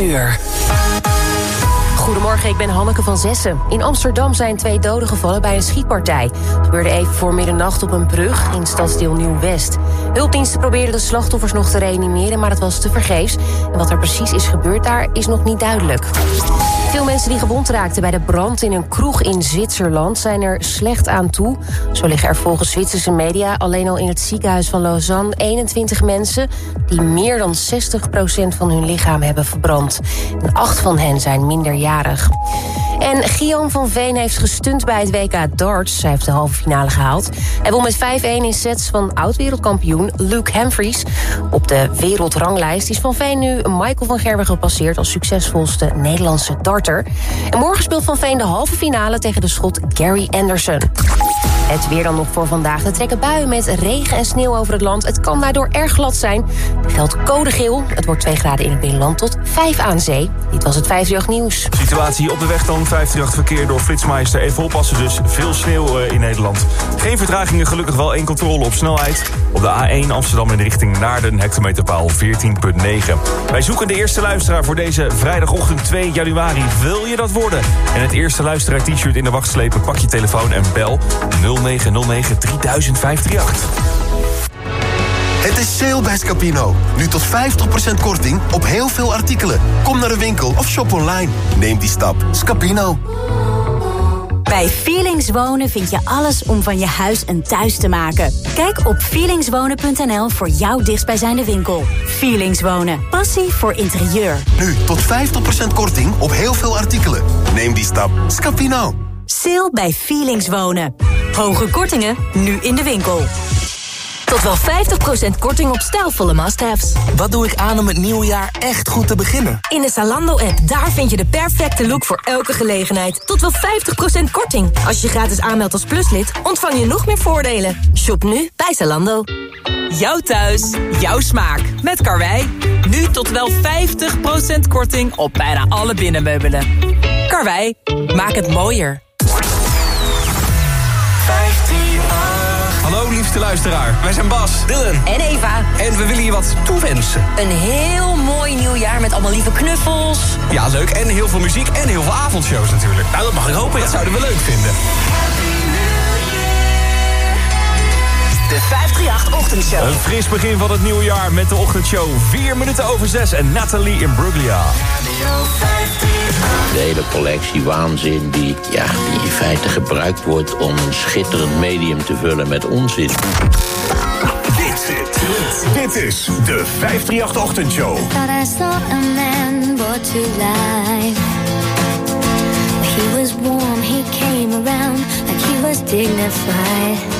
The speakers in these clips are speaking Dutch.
6 uur. Goedemorgen, ik ben Hanneke van Zessen. In Amsterdam zijn twee doden gevallen bij een schietpartij. Het gebeurde even voor middernacht op een brug in stadsdeel Nieuw-West. Hulpdiensten probeerden de slachtoffers nog te reanimeren, maar het was tevergeefs. En wat er precies is gebeurd daar is nog niet duidelijk. Veel mensen die gewond raakten bij de brand in een kroeg in Zwitserland... zijn er slecht aan toe. Zo liggen er volgens Zwitserse media alleen al in het ziekenhuis van Lausanne... 21 mensen die meer dan 60% van hun lichaam hebben verbrand. En acht van hen zijn minderjarig. En Guillaume van Veen heeft gestunt bij het WK darts. Hij heeft de halve finale gehaald. Hij won met 5-1 in sets van oud-wereldkampioen Luke Humphries. Op de wereldranglijst is Van Veen nu Michael van Gerwen gepasseerd... als succesvolste Nederlandse darter. En morgen speelt Van Veen de halve finale tegen de schot Gary Anderson. Het weer dan nog voor vandaag. Er trekken buien met regen en sneeuw over het land. Het kan daardoor erg glad zijn. Er geldt code geel. Het wordt 2 graden in het binnenland tot 5 aan zee. Dit was het 538 nieuws. Situatie op de weg dan 538 verkeer door Flitsmeister. Even oppassen dus. Veel sneeuw eh, in Nederland. Geen vertragingen, gelukkig wel één controle op snelheid. Op de A1 Amsterdam in de richting Naarden, hectometerpaal 14.9. Wij zoeken de eerste luisteraar voor deze vrijdagochtend 2 januari. Wil je dat worden? En het eerste luisteraar t-shirt in de wacht slepen. Pak je telefoon en bel 0909 300538. Het is sale bij Scapino. Nu tot 50% korting op heel veel artikelen. Kom naar de winkel of shop online. Neem die stap. Scapino. Bij Feelings Wonen vind je alles om van je huis een thuis te maken. Kijk op feelingswonen.nl voor jouw dichtstbijzijnde winkel. Feelings Wonen. Passie voor interieur. Nu tot 50% korting op heel veel artikelen. Neem die stap. Scapino. Sale bij Feelings Wonen. Hoge kortingen, nu in de winkel. Tot wel 50% korting op stijlvolle must-haves. Wat doe ik aan om het nieuwe jaar echt goed te beginnen? In de Zalando-app, daar vind je de perfecte look voor elke gelegenheid. Tot wel 50% korting. Als je gratis aanmeldt als pluslid, ontvang je nog meer voordelen. Shop nu bij Zalando. Jouw thuis, jouw smaak. Met Karwei. Nu tot wel 50% korting op bijna alle binnenmeubelen. Karwei, maak het mooier. Liefste luisteraar, wij zijn Bas, Dylan. En Eva, En we willen je wat toewensen. een heel mooi nieuwjaar met allemaal lieve knuffels. Ja, leuk. En heel veel muziek en heel veel avondshows natuurlijk. Nou, dat mag ik hopen. Dat zouden we leuk vinden. De 538-ochtendshow. Een fris begin van het nieuwe jaar met de ochtendshow 4 minuten over 6 en Nathalie in Bruglia. De hele collectie waanzin die, ja, die in feite gebruikt wordt om een schitterend medium te vullen met onzin. Dit, dit is de 538-ochtendshow. Thought I saw a man brought to life. He was warm, he came around like he was dignified.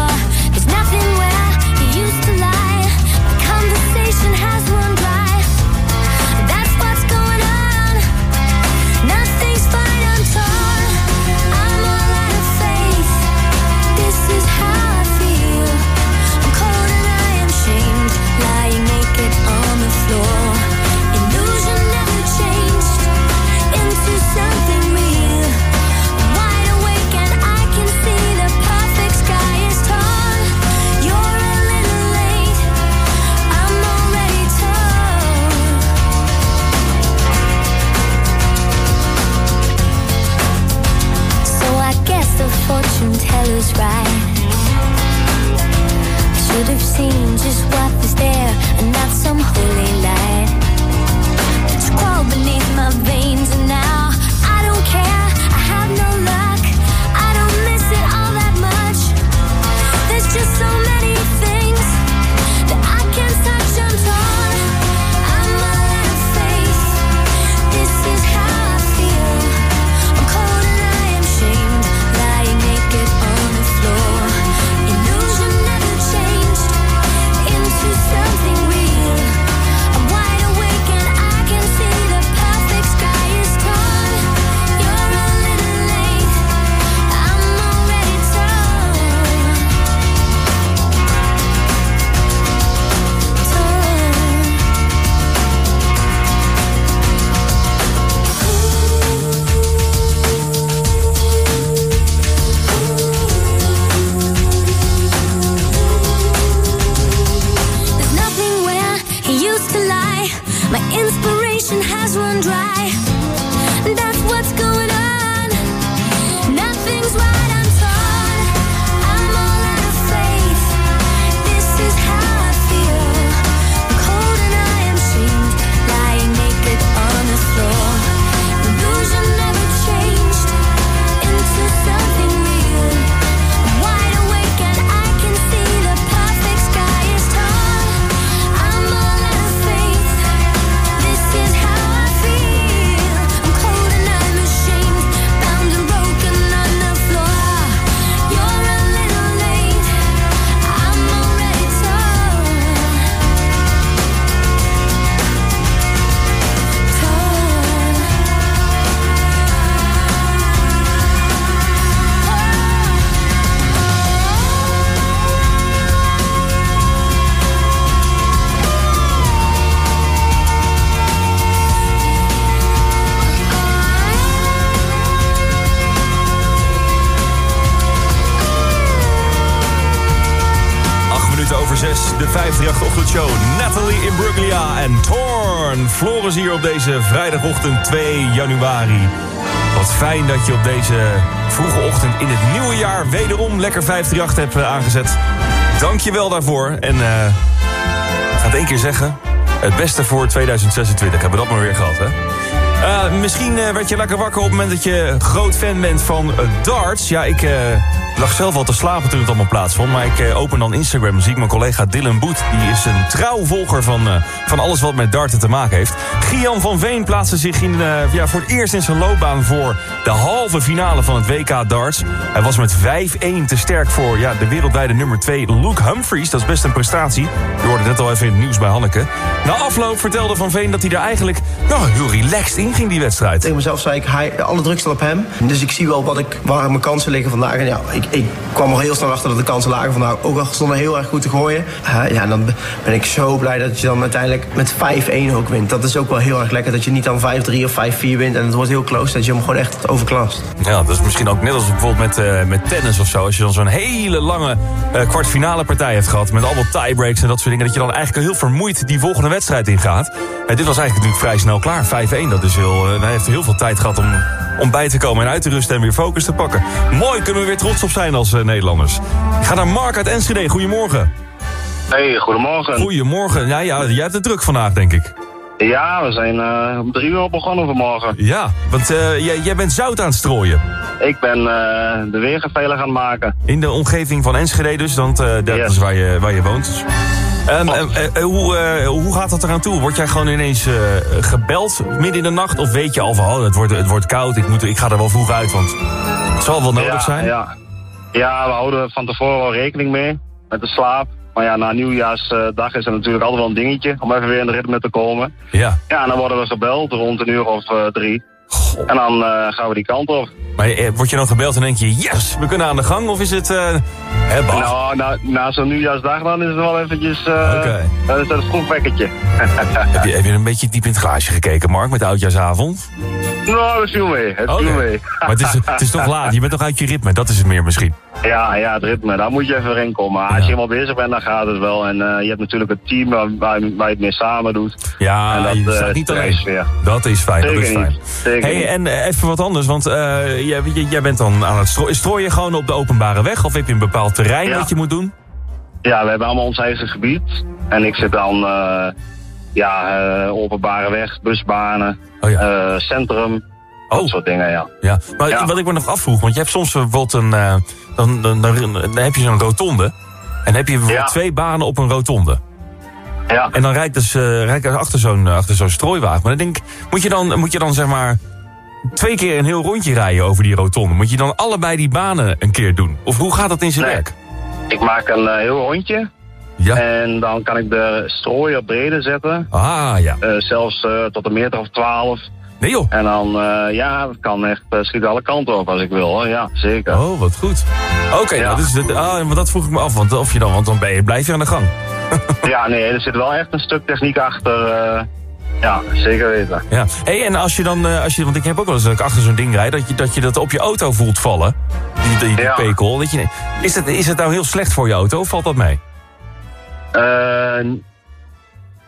Deze vrijdagochtend 2 januari. Wat fijn dat je op deze vroege ochtend in het nieuwe jaar... wederom lekker 538 hebt eh, aangezet. Dank je wel daarvoor. En uh, ik ga het één keer zeggen. Het beste voor 2026. Hebben we dat maar weer gehad, hè? Uh, misschien werd je lekker wakker op het moment dat je groot fan bent van darts. Ja, ik lag zelf al te slapen toen het allemaal plaatsvond. Maar ik open dan Instagram en zie ik mijn collega Dylan Boet. Die is een trouw volger van, van alles wat met darten te maken heeft. Gian van Veen plaatste zich in, ja, voor het eerst in zijn loopbaan voor de halve finale van het WK darts. Hij was met 5-1 te sterk voor ja, de wereldwijde nummer 2 Luke Humphries. Dat is best een prestatie. Je hoorde net al even in het nieuws bij Hanneke. Na afloop vertelde Van Veen dat hij er eigenlijk nou, heel relaxed in ging die wedstrijd. Tegen mezelf zei ik, hij, alle druk staat op hem. Dus ik zie wel wat ik, waar mijn kansen liggen vandaag. En ja, ik, kwam er heel snel achter dat de kansen lagen vandaag. Ook al stonden heel erg goed te gooien. Uh, ja, dan ben ik zo blij dat je dan uiteindelijk met 5-1 ook wint. Dat is ook wel heel erg lekker. Dat je niet dan 5-3 of 5-4 wint. En het wordt heel close. Dat je hem gewoon echt overklast. Ja, dat is misschien ook net als bijvoorbeeld met, uh, met tennis of zo. Als je dan zo'n hele lange uh, kwartfinale partij hebt gehad. Met allemaal tiebreaks en dat soort dingen. Dat je dan eigenlijk heel vermoeid die volgende wedstrijd ingaat. En dit was eigenlijk natuurlijk vrij snel klaar. 5-1, dat is heel, hij heeft heel veel tijd gehad om, om bij te komen en uit te rusten en weer focus te pakken. Mooi, kunnen we weer trots op zijn als uh, Nederlanders. Ik ga naar Mark uit Enschede. Goedemorgen. Hey, goedemorgen. Goedemorgen. Ja, ja, jij hebt het druk vandaag, denk ik. Ja, we zijn uh, om drie uur begonnen vanmorgen. Ja, want jij, jij bent zout aan het strooien. Ik ben de wegen veilig aan het maken. In de omgeving van Enschede dus, want dat yes. is waar je, waar je woont. Um, uh, uh, hoe, hoe gaat dat eraan toe? Word jij gewoon ineens gebeld midden in de nacht? Of weet je al van, oh, het wordt, het wordt koud, ik, moet, ik ga er wel vroeg uit, want het zal wel nodig ja, zijn? Ja. ja, we houden van tevoren wel rekening mee met de slaap. Maar ja, na nieuwjaarsdag is er natuurlijk altijd wel een dingetje om even weer in de ritme te komen. Ja. Ja, en dan worden we gebeld rond een uur of drie. En dan uh, gaan we die kant op. Maar eh, word je dan gebeld en denk je, yes, we kunnen aan de gang? Of is het, uh, hè, Nou, na, na zo'n nieuwjaarsdag dan is het wel eventjes, uh, okay. dan is dat een vroeg wekkertje. heb, je, heb je een beetje diep in het glaasje gekeken, Mark, met de oudjaarsavond? Nou, dat viel mee, het okay. viel mee. maar het is, het is toch laat, je bent toch uit je ritme, dat is het meer misschien? Ja, ja, het ritme, daar moet je even in komen. Ja. als je helemaal bezig bent, dan gaat het wel. En uh, je hebt natuurlijk het team waar, waar, je het mee samen doet. Ja, en dat, je staat niet alleen. Dat is fijn, Zeker dat is fijn. Zeker hey, en uh, even wat anders, want uh, jij, jij bent dan aan het strooien. Strooi je gewoon op de openbare weg? Of heb je een bepaald terrein ja. dat je moet doen? Ja, we hebben allemaal ons eigen gebied. En ik zit dan, ja, openbare weg, busbanen, oh, ja. centrum. Dat soort dingen, ja. ja. Maar ja. wat ik me nog afvroeg, want je hebt soms bijvoorbeeld een... Dan, dan, dan, dan, heb je zo'n rotonde. En heb je bijvoorbeeld twee banen op een rotonde. Ja. En dan rijdt dus uh, rijdt achter zo'n achter zo'n strooiwagen. Maar dan denk ik, moet je dan, moet je dan zeg maar... twee keer een heel rondje rijden over die rotonde? Moet je dan allebei die banen een keer doen? Of hoe gaat dat in zijn nee. werk? Ik maak een uh, heel rondje. Ja. En dan kan ik de strooi op brede zetten. Ah, ja. Uh, zelfs uh, tot een meter of twaalf. Nee joh. En dan, ja, het kan echt schiet alle kanten op als ik wil hoor. Ja, zeker. Oh, wat goed. Oké, okay, ja. nou, dus, ah, maar dat vroeg ik me af. Want, of je dan, want dan ben je, blijf je aan de gang. ja, nee, er zit wel echt een stuk techniek achter. Ja, zeker weten. Ja. Hey, en als je dan, als je, want ik heb ook wel eens dat ik achter zo'n ding rijd, dat je, dat je dat op je auto voelt vallen. Die, die, die ja. pekel. Dat je, is, het, is het nou heel slecht voor je auto of valt dat mee? Uh,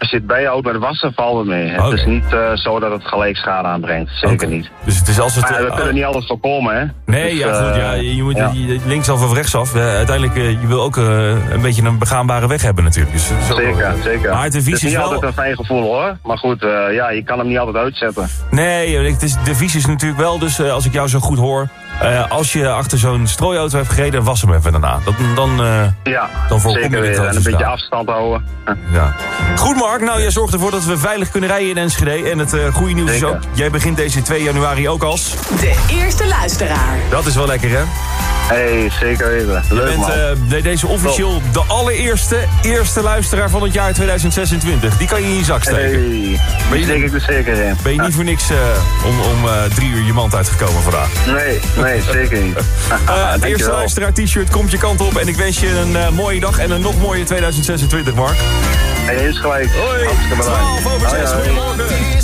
als je het bij met wassen, valt het mee. Het okay. is niet uh, zo dat het gelijk schade aanbrengt. Zeker okay. niet. Dus het is als het, maar we uh, kunnen niet alles voorkomen, hè? Nee, dus, ja, goed. Ja, je moet ja. linksaf of rechtsaf. uiteindelijk, je wil ook een beetje een begaanbare weg hebben natuurlijk. Dus, zeker, wel, zeker. Maar de het is niet wel... altijd een fijn gevoel, hoor. Maar goed, ja, je kan hem niet altijd uitzetten. Nee, het is, de visie is natuurlijk wel, dus als ik jou zo goed hoor... als je achter zo'n strooiauto hebt gereden, was hem even daarna. Dat, dan, ja, dan voorkom zeker je dit En een beetje afstand houden. Ja. Goed, Mark. Nou, jij zorgt ervoor dat we veilig kunnen rijden in Enschede. En het uh, goede nieuws Zeker. is ook, jij begint deze 2 januari ook als... De eerste luisteraar. Dat is wel lekker, hè? Hey, zeker weten. Je Leuk, bent uh, deze officieel de allereerste eerste luisteraar van het jaar 2026. Die kan je in je zak steken. Hey, ben je, steek ik er zeker in. Ben je niet voor niks uh, om, om uh, drie uur je mand uitgekomen vandaag? Nee, nee, zeker niet. het eerste luisteraar t-shirt komt je kant op. En ik wens je een mooie dag en een nog mooie 2026, Mark. Hij is gelijk. Hoi, Hartstikke bedankt. 12 over 6, goedemorgen.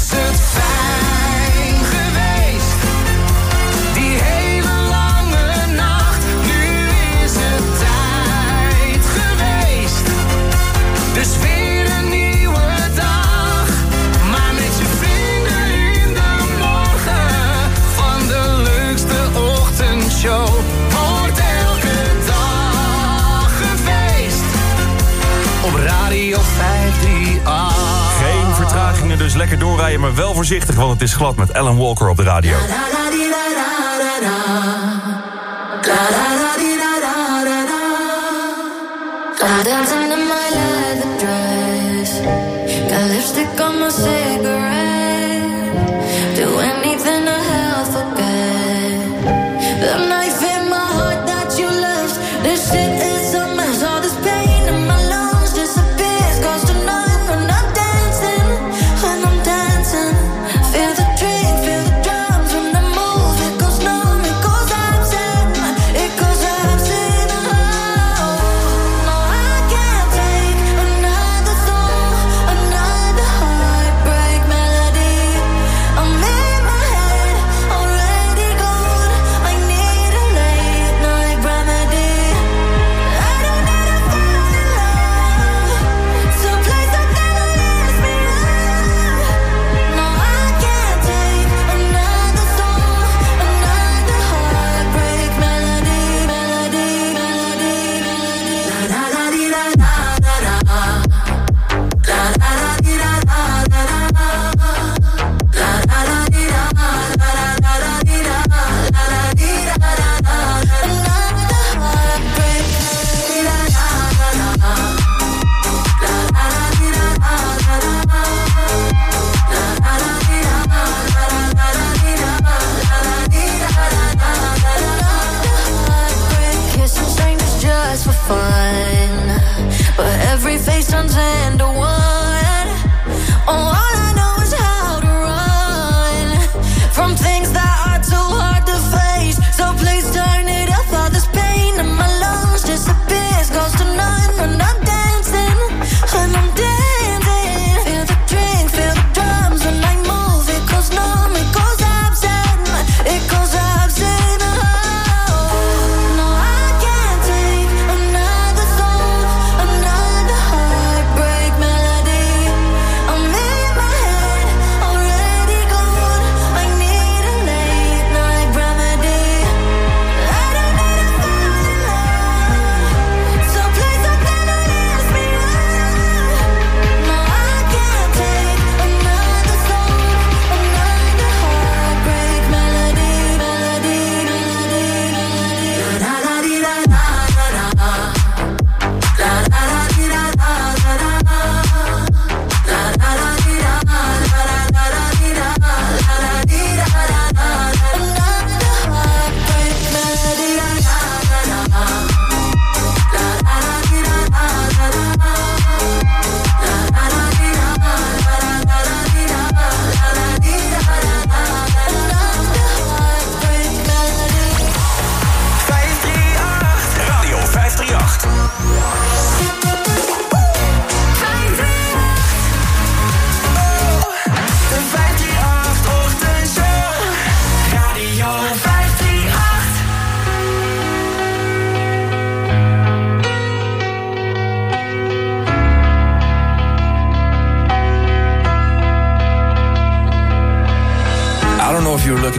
Lekker doorrijden, maar wel voorzichtig, want het is glad met Alan Walker op de radio.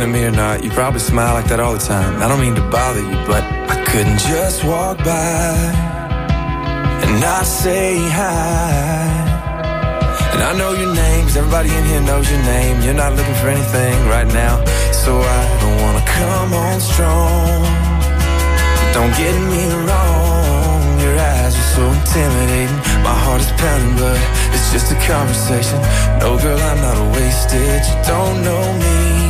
At me or not. You probably smile like that all the time. I don't mean to bother you, but I couldn't just walk by and not say hi. And I know your name, 'cause everybody in here knows your name. You're not looking for anything right now, so I don't wanna come on strong. But don't get me wrong, your eyes are so intimidating. My heart is pounding, but it's just a conversation. No, girl, I'm not a wasted. You don't know me.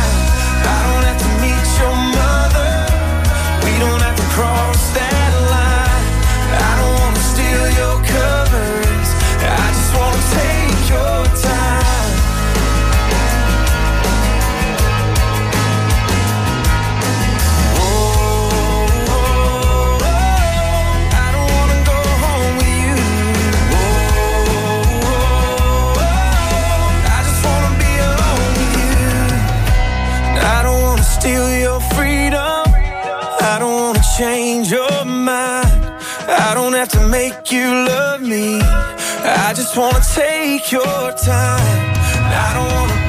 Change your mind. I don't have to make you love me. I just wanna take your time. I don't wanna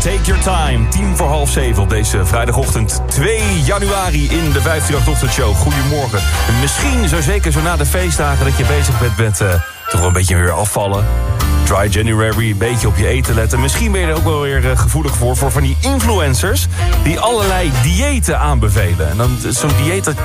Take Your Time. Tien voor half zeven op deze vrijdagochtend 2 januari in de 538 Ochtendshow. Goedemorgen. Misschien zo zeker zo na de feestdagen dat je bezig bent met eh, toch een beetje weer afvallen. Dry January, een beetje op je eten letten. Misschien ben je er ook wel weer eh, gevoelig voor, voor van die influencers... die allerlei diëten aanbevelen. En dan zo'n dieet, dat-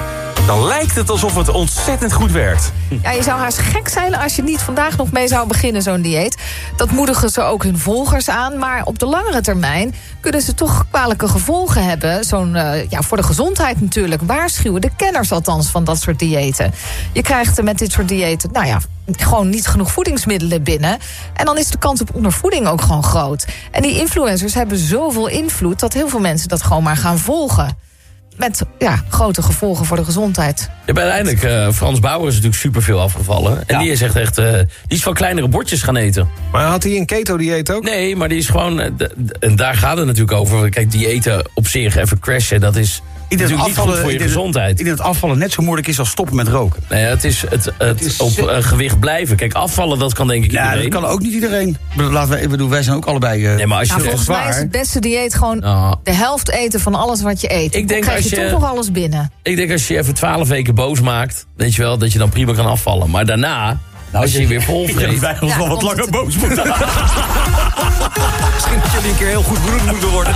dan lijkt het alsof het ontzettend goed werkt. Ja, je zou haast gek zijn als je niet vandaag nog mee zou beginnen, zo'n dieet. Dat moedigen ze ook hun volgers aan. Maar op de langere termijn kunnen ze toch kwalijke gevolgen hebben. Zo'n, eh, ja, voor de gezondheid natuurlijk. Waarschuwen de kenners althans van dat soort diëten. Je krijgt met dit soort diëten, nou ja, gewoon niet genoeg voedingsmiddelen binnen. En dan is de kans op ondervoeding ook gewoon groot. En die influencers hebben zoveel invloed... dat heel veel mensen dat gewoon maar gaan volgen. Met ja, grote gevolgen voor de gezondheid. Ja, uiteindelijk, eh, Frans Bauer is natuurlijk superveel afgevallen. En die is echt, echt eh, die is van kleinere bordjes gaan eten. Maar had hij een keto-dieet ook? Nee, maar die is gewoon... eh, en daar gaat het natuurlijk over. Kijk, diëten op zich, even crashen, dat is Ik denk, niet goed afvallen, voor je gezondheid. ik denk dat afvallen net zo moeilijk is als stoppen met roken. Nee, het is het, het, op eh, gewicht blijven. Kijk, afvallen, dat kan denk ik Ja, iedereen. dat kan ook niet iedereen. Ik bedoel, Laten we, ik bedoel, wij zijn ook allebei. eh, Nee, maar als je Nou, echt volgens mij is het beste dieet gewoon Nou. de helft eten van alles wat je eet. Ik Dan denk krijg als je, je- toch nog alles binnen. Ik denk als je je even twaalf weken boos maakt, weet je wel, dat je dan prima kan afvallen. Maar daarna, als je je weer vol ik denk dat wij ons wel wat langer boos moeten. Misschien dat jullie een keer heel goed broed moeten worden.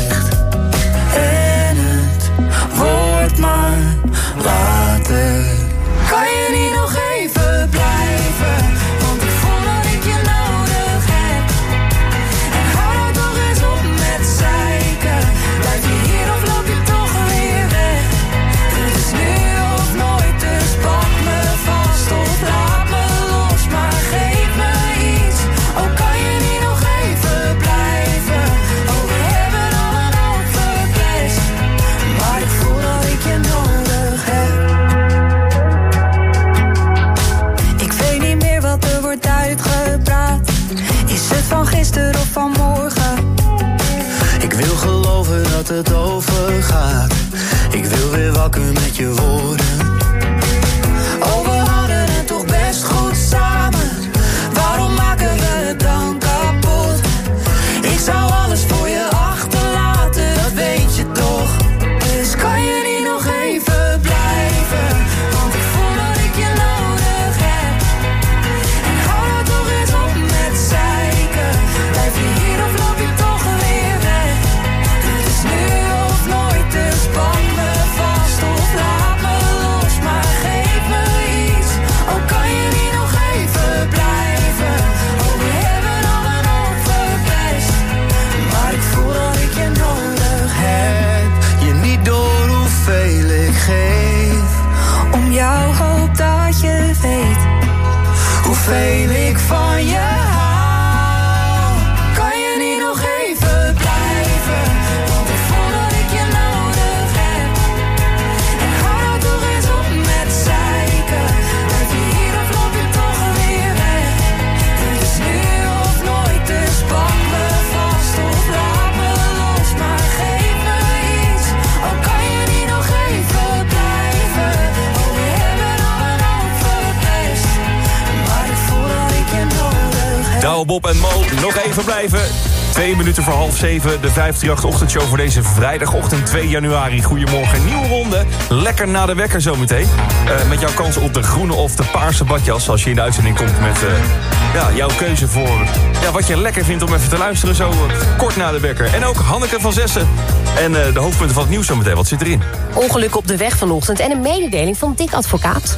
Wakker met je woorden. Hoeveel ik van je Bob en Mo, nog even blijven. Twee minuten voor half zeven, de 538-ochtendshow voor deze vrijdagochtend 2 januari. Goedemorgen, nieuwe ronde. Lekker na de wekker zometeen. Eh met jouw kans op de groene of de paarse badjas... als je in de uitzending komt met eh, ja, jouw keuze voor ja, wat je lekker vindt... om even te luisteren zo eh, kort na de wekker. En ook Hanneke van Zessen. En de hoofdpunten van het nieuws zometeen. Wat zit erin? Ongeluk op de weg vanochtend en een mededeling van Dick Advocaat.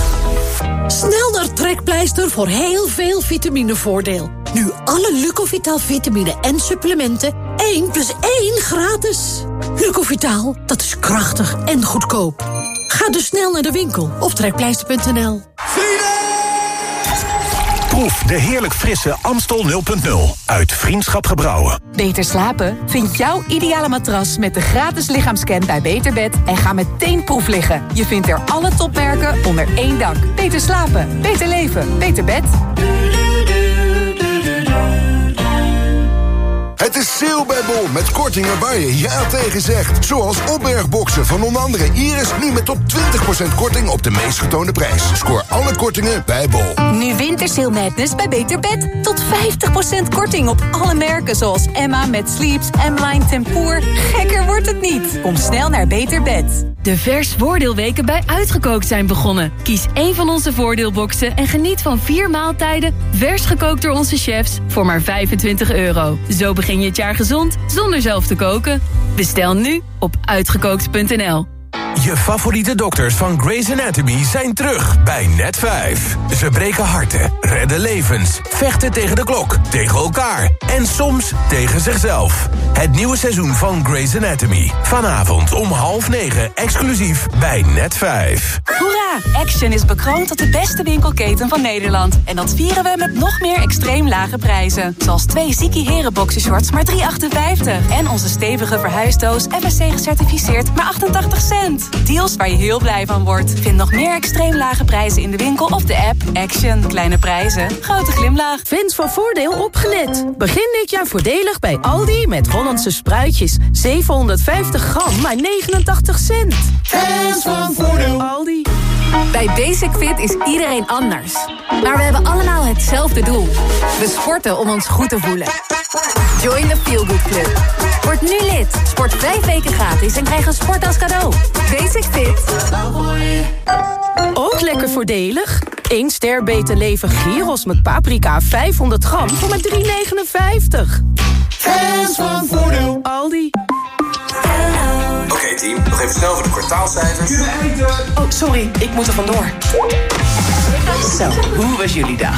Snel naar Trekpleister voor heel veel vitaminevoordeel. Nu alle Lucovital vitamine en supplementen 1 plus 1 gratis. Lucovital, dat is krachtig en goedkoop. Ga dus snel naar de winkel of trekpleister.nl. Proef de heerlijk frisse Amstel 0.0 uit Vriendschap Gebrouwen. Beter slapen? Vind jouw ideale matras met de gratis lichaamscan bij Beterbed en ga meteen proef liggen. Je vindt er alle topmerken onder één dak. Beter slapen, beter leven, beter bed. Het is sale bij Bol met kortingen waar je ja tegen zegt. Zoals opbergboxen van onder andere Iris nu met tot 20% korting op de meest getoonde prijs. Scoor alle kortingen bij Bol. Nu Wintersale Madness bij Beter Bed. Tot 50% korting op alle merken zoals Emma met Sleeps, M-Line Tempoor. Gekker wordt het niet. Kom snel naar Beter Bed. De vers voordeelweken bij Uitgekookt zijn begonnen. Kies één van onze voordeelboxen en geniet van vier maaltijden... vers gekookt door onze chefs voor maar 25 euro. Zo begin je het jaar gezond zonder zelf te koken. Bestel nu op uitgekookt.nl. Je favoriete dokters van Grey's Anatomy zijn terug bij Net5. Ze breken harten, redden levens, vechten tegen de klok, tegen elkaar en soms tegen zichzelf. Het nieuwe seizoen van Grey's Anatomy. Vanavond om half negen exclusief bij Net5. Hoera! Action is bekroond tot de beste winkelketen van Nederland. En dat vieren we met nog meer extreem lage prijzen. Zoals twee Ziki Heren boxershorts maar 3,58. En onze stevige verhuisdoos FSC gecertificeerd maar 88 cent. Deals waar je heel blij van wordt. Vind nog meer extreem lage prijzen in de winkel of de app. Action. Kleine prijzen. Grote glimlach. Fans van Voordeel opgelet. Begin dit jaar voordelig bij Aldi met Hollandse spruitjes. 750 gram, maar 89 cent. Fans van Voordeel. Aldi. Bij Basic Fit is iedereen anders. Maar we hebben allemaal hetzelfde doel. We sporten om ons goed te voelen. Join the Feel Good Club. Word nu lid. Sport vijf weken gratis en krijg een sport als cadeau. Basic Fit. Ook lekker voordelig. 1 ster beter leven gyros met paprika 500 gram voor maar 3,59. Fans van Voordeel. Aldi. Team, nog even snel voor de kwartaalcijfers. Oh, sorry, ik moet er vandoor. Zo, hoe was jullie dag?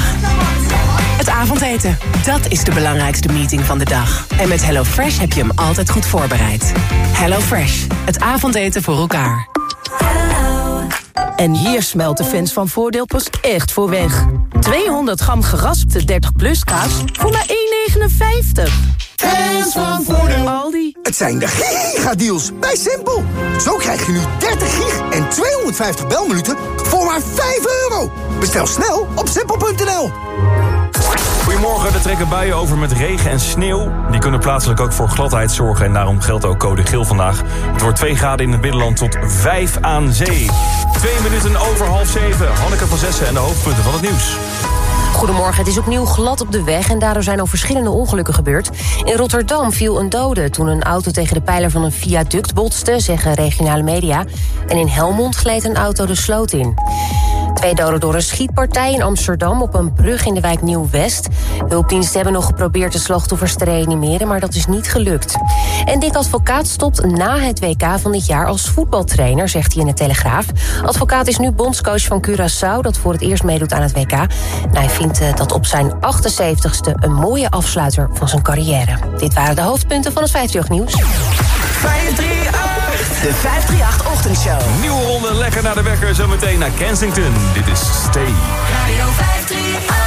Het avondeten, dat is de belangrijkste meeting van de dag. En met HelloFresh heb je hem altijd goed voorbereid. HelloFresh, het avondeten voor elkaar. En hier smelt de fans van Voordeel pas echt voor weg. 200 gram geraspte 30 plus kaas voor maar 1,59. Fans van Voordeel. Aldi. Het zijn de gigadeals bij Simpel. Zo krijg je nu 30 gig en 250 belminuten voor maar 5 euro. Bestel snel op simpel.nl. Goedemorgen, er trekken buien over met regen en sneeuw. Die kunnen plaatselijk ook voor gladheid zorgen en daarom geldt ook code geel vandaag. Het wordt 2 graden in het binnenland tot 5 aan zee. Twee minuten over half zeven. Hanneke van Zessen en de hoofdpunten van het nieuws. Goedemorgen, het is opnieuw glad op de weg en daardoor zijn al verschillende ongelukken gebeurd. In Rotterdam viel een dode toen een auto tegen de pijler van een viaduct botste, zeggen regionale media. En in Helmond gleed een auto de sloot in. Twee doden door een schietpartij in Amsterdam op een brug in de wijk Nieuw-West. Hulpdiensten hebben nog geprobeerd de slachtoffers te reanimeren, maar dat is niet gelukt. En Dick Advocaat stopt na het WK van dit jaar als voetbaltrainer, zegt hij in de Telegraaf. Advocaat is nu bondscoach van Curaçao, dat voor het eerst meedoet aan het WK. Eh, dat op zijn 78ste een mooie afsluiter van zijn carrière. Dit waren de hoofdpunten van het 50 nieuws. 538, de 538-ochtendshow. Nieuwe ronde, lekker naar de wekker, zometeen naar Kensington. Dit is Stay. Radio 538.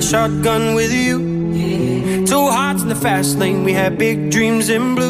Shotgun with you. Two hearts in the fast lane, we had big dreams in blue.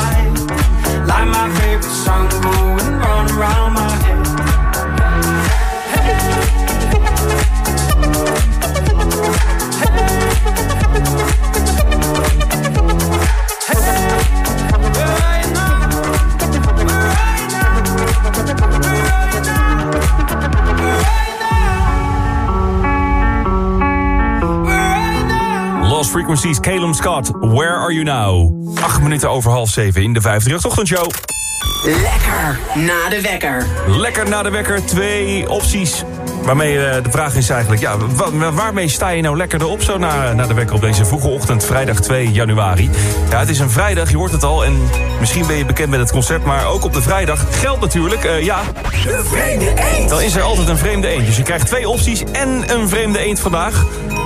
My favorite song going my head. Lost Frequencies, Calum Scott, Where Are You Now? Acht minuten over half zeven in de 50 ochtendshow. Lekker na de wekker. Lekker na de wekker, twee opties. Waarmee eh, de vraag is eigenlijk, ja, wa- waarmee sta je nou lekker erop zo na, na de wekker op deze vroege ochtend, vrijdag 2 januari? Ja, het is een vrijdag, je hoort het al, en misschien ben je bekend met het concept, maar ook op de vrijdag geldt natuurlijk, eh, ja... De vreemde eend. Dan is er altijd een vreemde eend. Dus je krijgt twee opties en een vreemde eend vandaag.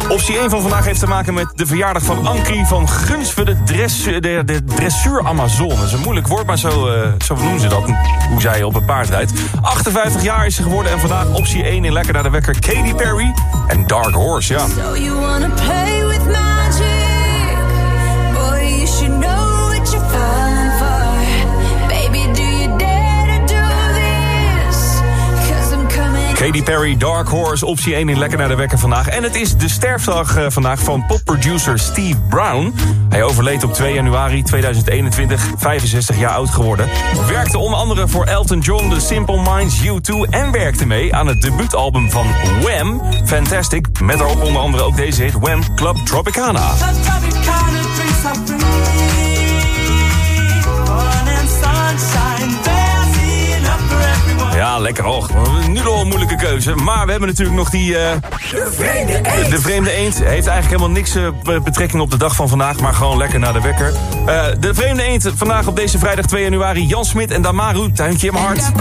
Optie 1 van vandaag heeft te maken met de verjaardag van Ankie van Gunsve, de, dress, de, de dressuur Amazon. Dat is een moeilijk woord, maar zo, eh, zo noemen ze dat. Hoe zij op een paard rijdt. 58 jaar is ze geworden en vandaag optie 1 in Lekker naar de Wekker. Katy Perry en Dark Horse, ja. So you wanna play Katy Perry, Dark Horse, optie 1 in Lekker naar de Wekker vandaag. En het is de sterfdag eh, vandaag van popproducer Steve Brown. Hij overleed op 2 januari 2021, 65 jaar oud geworden. Werkte onder andere voor Elton John, The Simple Minds, U2... en werkte mee aan het debuutalbum van Wham, Fantastic... met daarop onder andere ook deze hit Wham Club Tropicana. Ja, lekker hoog. Nu al een moeilijke keuze. Maar we hebben natuurlijk nog die... eh, De vreemde eend. de vreemde eend heeft eigenlijk helemaal niks eh, be- betrekking op de dag van vandaag, maar gewoon lekker naar de wekker. Eh, de vreemde eend vandaag op deze vrijdag 2 januari. Jan Smit en Damaru, tuintje in mijn hart.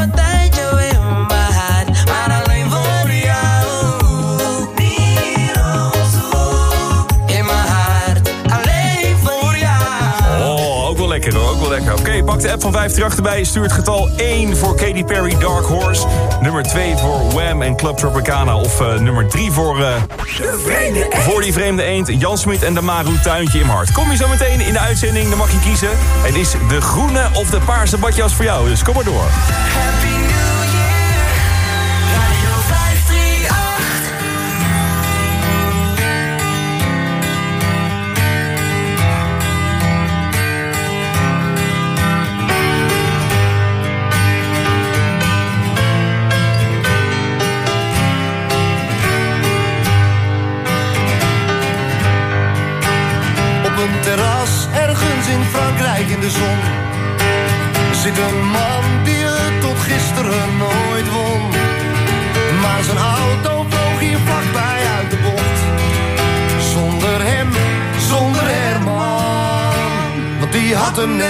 Lekker hoor, ook wel lekker. Oké, pak de app van 538 erbij. Stuur het getal 1 voor Katy Perry, Dark Horse. Nummer 2 voor Wham en Club Tropicana. Of eh, nummer 3 voor, eh, voor die vreemde eend. Jan Smit en Damaru, tuintje in hart. Kom je zo meteen in de uitzending, dan mag je kiezen. Het is de groene of de paarse badjas voor jou, dus kom maar door. Op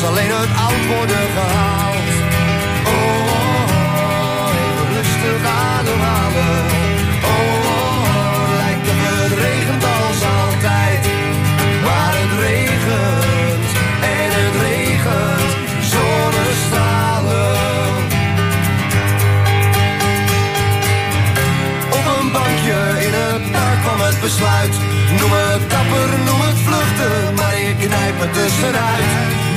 Was alleen het oud worden gehaald. Oh, oh, oh, ademhalen. Oh, oh, oh, lijkt op het regent als altijd. Maar het regent en het regent zonnestralen. Op een bankje in het park kwam het besluit. Noem het dapper, noem het vluchten, maar ik knijp het tussenuit.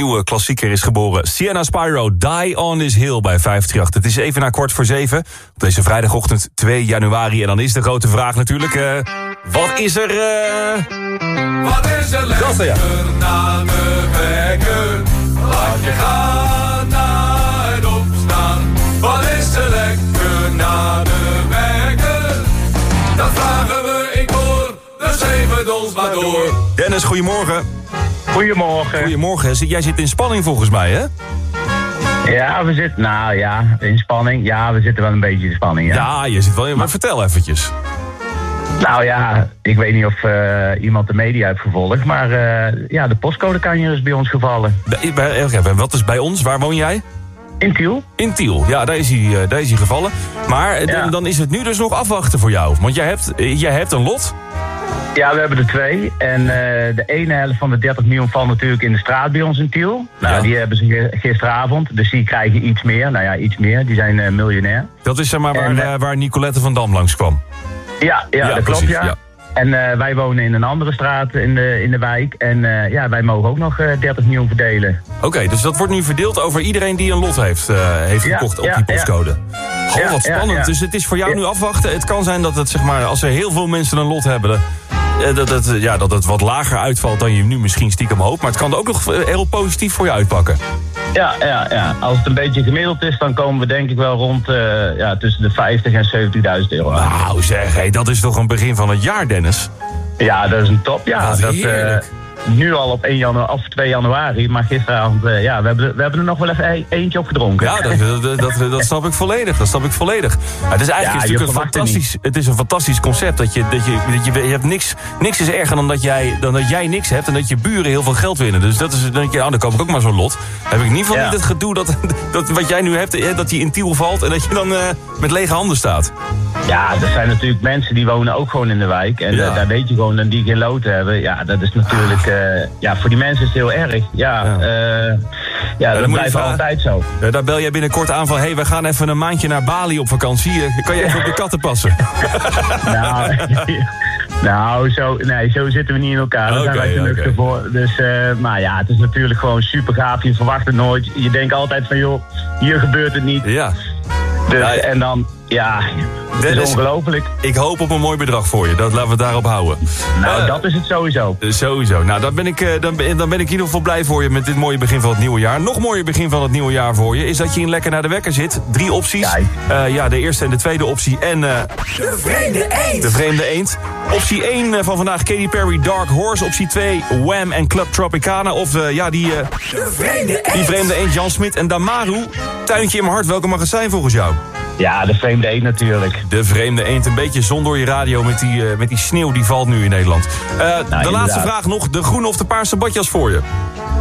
Nieuwe klassieker is geboren. Sienna Spyro, Die on this hill bij 538. Het is even na kwart voor zeven. Op deze vrijdagochtend 2 januari. En dan is de grote vraag natuurlijk... eh, wat is er... eh, Wat is er Dat is er, ja. lekker na de wekker? Laat je gaan naar het opstaan. Wat is er lekker na de wekker? Dat vragen we in koor, dus geef het ons maar door. Dennis, goedemorgen. Goedemorgen. Goedemorgen. Jij zit in spanning volgens mij, hè? Ja, we zitten, nou ja, in spanning. Ja, we zitten wel een beetje in spanning, ja. Ja, je zit wel in. Maar vertel eventjes. Nou ja, ik weet niet of eh, iemand de media heeft gevolgd, maar eh, ja, de postcodekanjer is bij ons gevallen. Bij, en wat is bij ons? Waar woon jij? In Tiel. In Tiel, ja, daar is hij, eh, daar is hij gevallen. Maar Ja. dan, dan is het nu dus nog afwachten voor jou. Want jij hebt, jij hebt een lot. Ja, we hebben er twee. En eh, de ene helft van de 30 miljoen valt natuurlijk in de straat bij ons in Tiel. Nou, die hebben ze gisteravond, dus die krijgen iets meer. Nou ja, iets meer. Die zijn eh, miljonair. Dat is zeg maar waar, En, eh, waar Nicolette van Dam langs kwam. Ja, ja, Ja, dat klopt, ja. En eh, wij wonen in een andere straat in de, in de wijk. En eh, ja, wij mogen ook nog eh, 30 miljoen verdelen. Oké, dus dat wordt nu verdeeld over iedereen die een lot heeft, heeft Ja, gekocht op ja, die postcode. Ja, wat ja, spannend. Dus het is voor jou nu afwachten. Het kan zijn dat het, zeg maar, als er heel veel mensen een lot hebben... eh, dat het, ja, dat het wat lager uitvalt dan je nu misschien stiekem hoopt. Maar het kan ook nog eh, heel positief voor je uitpakken. Ja, ja, ja. Als het een beetje gemiddeld is, dan komen we denk ik wel rond eh, ja, tussen de 50 en 70.000 euro aan. Nou zeg, hé, dat is toch een begin van het jaar, Dennis? Ja, dat is een top, ja. Dat, eh, heerlijk. Nu al op 1 januari, of 2 januari, maar gisteravond, eh, ja, we hebben, er- we hebben er nog wel even e- eentje op gedronken. Ja, dat, dat, dat, dat snap ik volledig. Dat snap ik volledig. Maar het is eigenlijk Ja, is een fantastisch, het is een fantastisch concept. Dat je, dat je, dat je, je hebt niks, niks is erger dan dat, jij, dan dat jij niks hebt en dat je buren heel veel geld winnen. Dus dat is, dan denk je, oh, dan koop ik ook maar zo'n lot. Dan heb ik in ieder geval Ja. niet het gedoe dat, dat wat jij nu hebt, eh, dat die in Tiel valt en dat je dan eh, met lege handen staat. Ja, er zijn natuurlijk mensen die wonen ook gewoon in de wijk. En Ja. daar weet je gewoon, dat die geen lood hebben. Ja, dat is natuurlijk, eh, ja, voor die mensen is het heel erg. Ja, ja, ja dan dat blijft altijd zo. Eh, daar bel jij binnenkort aan van, hé, hey, we gaan even een maandje naar Bali op vakantie. Eh, Kan je even op de katten passen? Nou, nou zo, nee, zo zitten we niet in elkaar. Daar zijn Oké, wij voor. Dus, eh, maar ja, het is natuurlijk gewoon super gaaf. Je verwacht het nooit. Je denkt altijd van, joh, hier gebeurt het niet. Ja. Dus, Ja, ja. En dan, ja, Dennis, ongelooflijk. Ik hoop op een mooi bedrag voor je. Dat laten we het daarop houden. Nou, Eh, dat is het sowieso. Eh, Sowieso. Nou, dan ben, ik, eh, dan, ben, dan ben ik in ieder geval blij voor je met dit mooie begin van het nieuwe jaar. Nog mooier begin van het nieuwe jaar voor je is dat je in Lekker naar de Wekker zit. Drie opties. Eh, ja, de eerste en de tweede optie. En eh, De vreemde eend. de vreemde eend. Optie 1 eh, van vandaag Katy Perry Dark Horse. Optie 2 Wham en Club Tropicana. Of eh, ja, die, eh, De vreemde eend. die vreemde eend Jan Smit en Damaru. Tuintje in mijn hart, welke mag het zijn volgens jou? Ja, de vreemde eend natuurlijk. De vreemde eend, een beetje zon door je radio met die, eh, met die sneeuw die valt nu in Nederland. Eh, de laatste vraag nog, de groene of de paarse badjas voor je?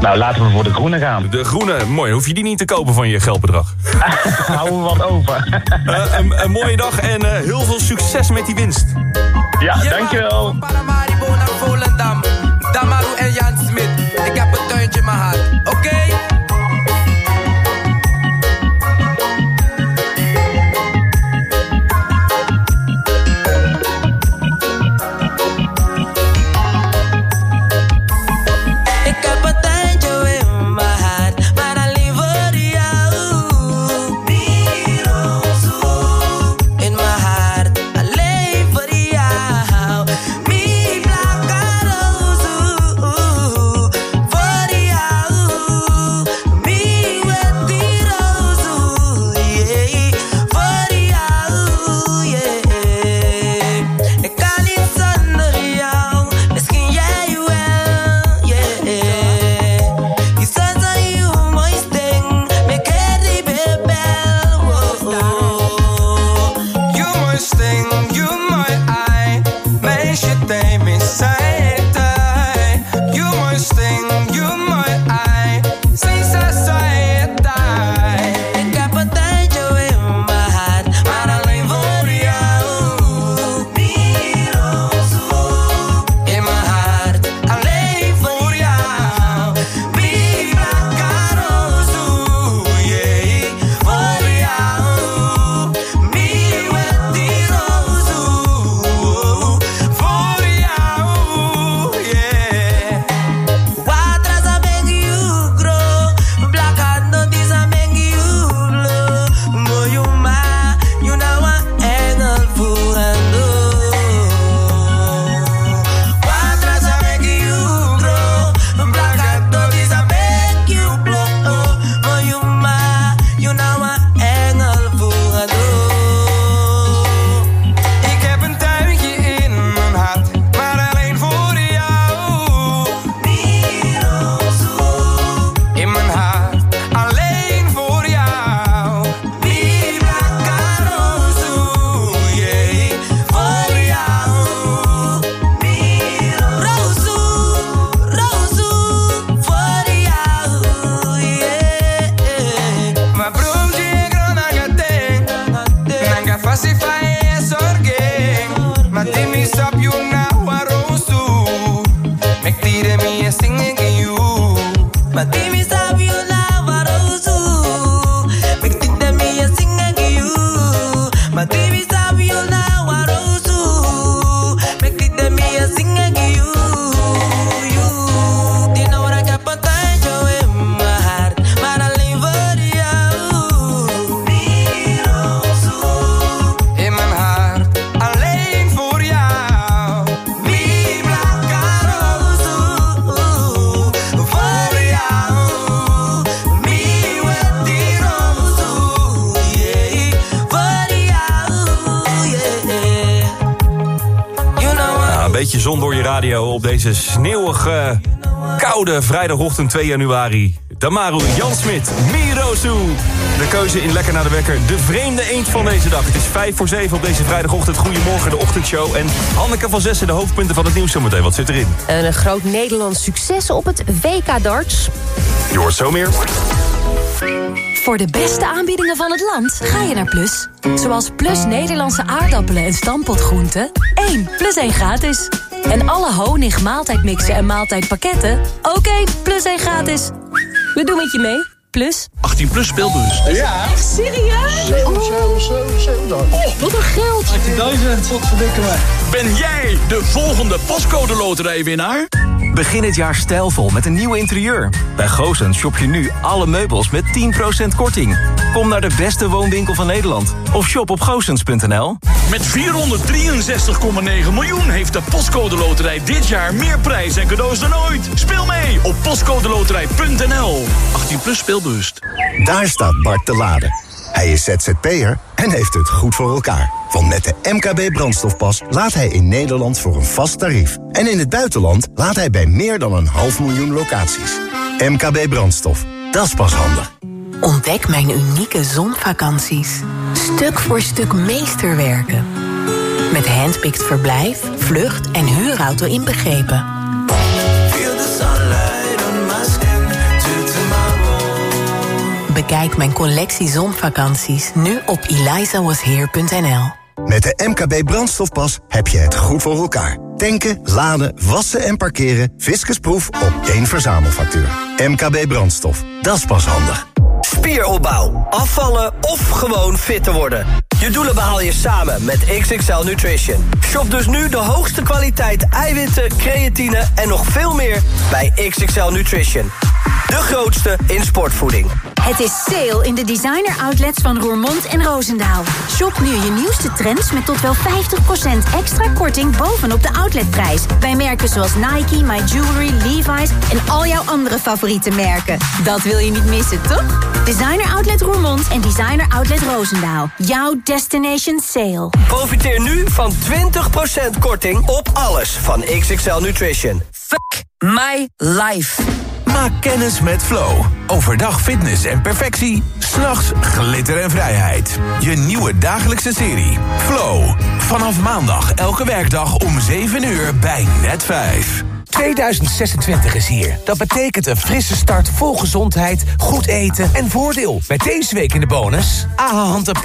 Nou, laten we voor de groene gaan. De groene, mooi. Hoef je die niet te kopen van je geldbedrag. Houden we wat over. Eh, een, een mooie dag en eh, heel veel succes met die winst. Ja, dankjewel. Vrijdagochtend 2 januari. Damaru Jan Smit, Mirosu. De keuze in Lekker naar de Wekker. De vreemde eend van deze dag. Het is 5 voor 7 op deze vrijdagochtend. Goedemorgen, de ochtendshow. En Hanneke van Zessen, de hoofdpunten van het nieuws zometeen. Wat zit erin? Een groot Nederlands succes op het WK darts. Je hoort zo meer. Voor de beste aanbiedingen van het land ga je naar Plus. Zoals Plus Nederlandse aardappelen en stampotgroenten. 1 plus 1 gratis. En alle honig, maaltijdmixen en maaltijdpakketten. Ook 1 plus 1 gratis. We doen het je mee. Plus. 18 plus speelbus. Ja. Echt serieus? Oh, wat een geld. 18.000, wat verdikken we. Ben jij de volgende postcode loterijwinnaar? Begin het jaar stijlvol met een nieuw interieur. Bij Goosens shop je nu alle meubels met 10% korting. Kom naar de beste woonwinkel van Nederland. Of shop op goosens.nl. Met 463,9 miljoen heeft de postcode loterij dit jaar meer prijs en cadeaus dan ooit. Speel mee op postcodeloterij.nl. 18 plus speelbewust. Daar staat Bart te laden. Hij is ZZP'er en heeft het goed voor elkaar. Want met de MKB brandstofpas laat hij in Nederland voor een vast tarief. En in het buitenland laat hij bij meer dan een half miljoen locaties. MKB brandstof, dat is pas handig. Ontdek mijn unieke zonvakanties. Stuk voor stuk meesterwerken. Met handpicked verblijf, vlucht en huurauto inbegrepen. Bekijk mijn collectie zonvakanties nu op elizawasheer.nl. Met de MKB brandstofpas heb je het goed voor elkaar. Tanken, laden, wassen en parkeren. Fiscusproef op één verzamelfactuur. MKB brandstof, dat is pas handig. Spieropbouw, afvallen of gewoon fit te worden. Je doelen behaal je samen met XXL Nutrition. Shop dus nu de hoogste kwaliteit eiwitten, creatine en nog veel meer bij XXL Nutrition. De grootste in sportvoeding. Het is sale in de designer outlets van Roermond en Roosendaal. Shop nu je nieuwste trends met tot wel 50% extra korting bovenop de outletprijs. Bij merken zoals Nike, My Jewelry, Levi's en al jouw andere favoriete merken. Dat wil je niet missen, toch? Designer Outlet Roermond en Designer Outlet Roosendaal. Jouw destination sale. Profiteer nu van 20% korting op alles van XXL Nutrition. Fuck my life. Maak kennis met Flow. Overdag fitness en perfectie. S'nachts glitter en vrijheid. Je nieuwe dagelijkse serie. Flow. Vanaf maandag elke werkdag om 7 uur bij Net 5. 2026 is hier. Dat betekent een frisse start vol gezondheid, goed eten en voordeel. Met deze week in de bonus... AHA hand- en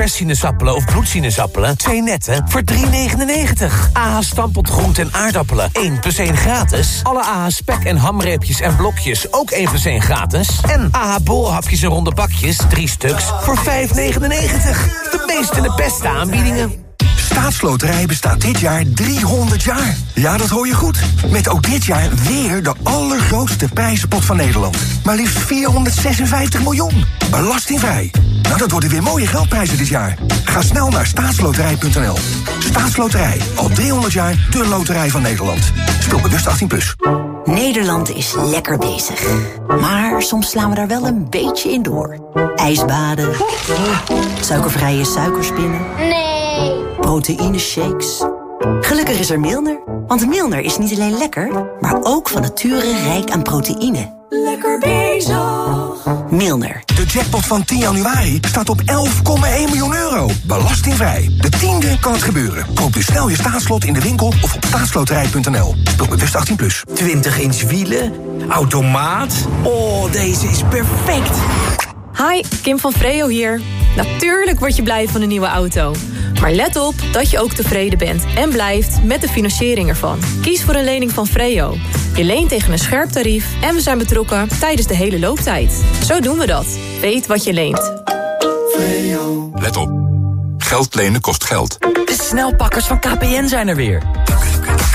of bloedsinezappelen... twee netten voor 3,99. AHA stampot groente en aardappelen 1 plus 1 gratis. Alle AHA spek en hamreepjes en blokjes ook 1 plus 1 gratis. En AHA bolhapjes en ronde bakjes 3 stuks voor 5,99. De meeste en de beste aanbiedingen. Staatsloterij bestaat dit jaar 300 jaar. Ja, dat hoor je goed. Met ook dit jaar weer de allergrootste prijzenpot van Nederland. Maar liefst 456 miljoen. Belastingvrij. Nou, dat worden weer mooie geldprijzen dit jaar. Ga snel naar staatsloterij.nl. Staatsloterij. Al 300 jaar de loterij van Nederland. Speel bewust 18+. Plus. Nederland is lekker bezig. Maar soms slaan we daar wel een beetje in door. Ijsbaden. Suikervrije suikerspinnen. Nee. Proteïne shakes. Gelukkig is er Milner. Want Milner is niet alleen lekker, maar ook van nature rijk aan proteïne. Lekker bezig. Milner. De jackpot van 10 januari staat op 11,1 miljoen euro. Belastingvrij. De tiende kan het gebeuren. Koop dus snel je staatslot in de winkel of op staatsloterij.nl. Speel bewust 18+. Plus. 20 inch wielen, automaat. Oh, deze is perfect. Hi, Kim van Freo hier. Natuurlijk word je blij van een nieuwe auto. Maar let op dat je ook tevreden bent en blijft met de financiering ervan. Kies voor een lening van Freo. Je leent tegen een scherp tarief en we zijn betrokken tijdens de hele looptijd. Zo doen we dat. Weet wat je leent. Let op. Geld lenen kost geld. De snelpakkers van KPN zijn er weer.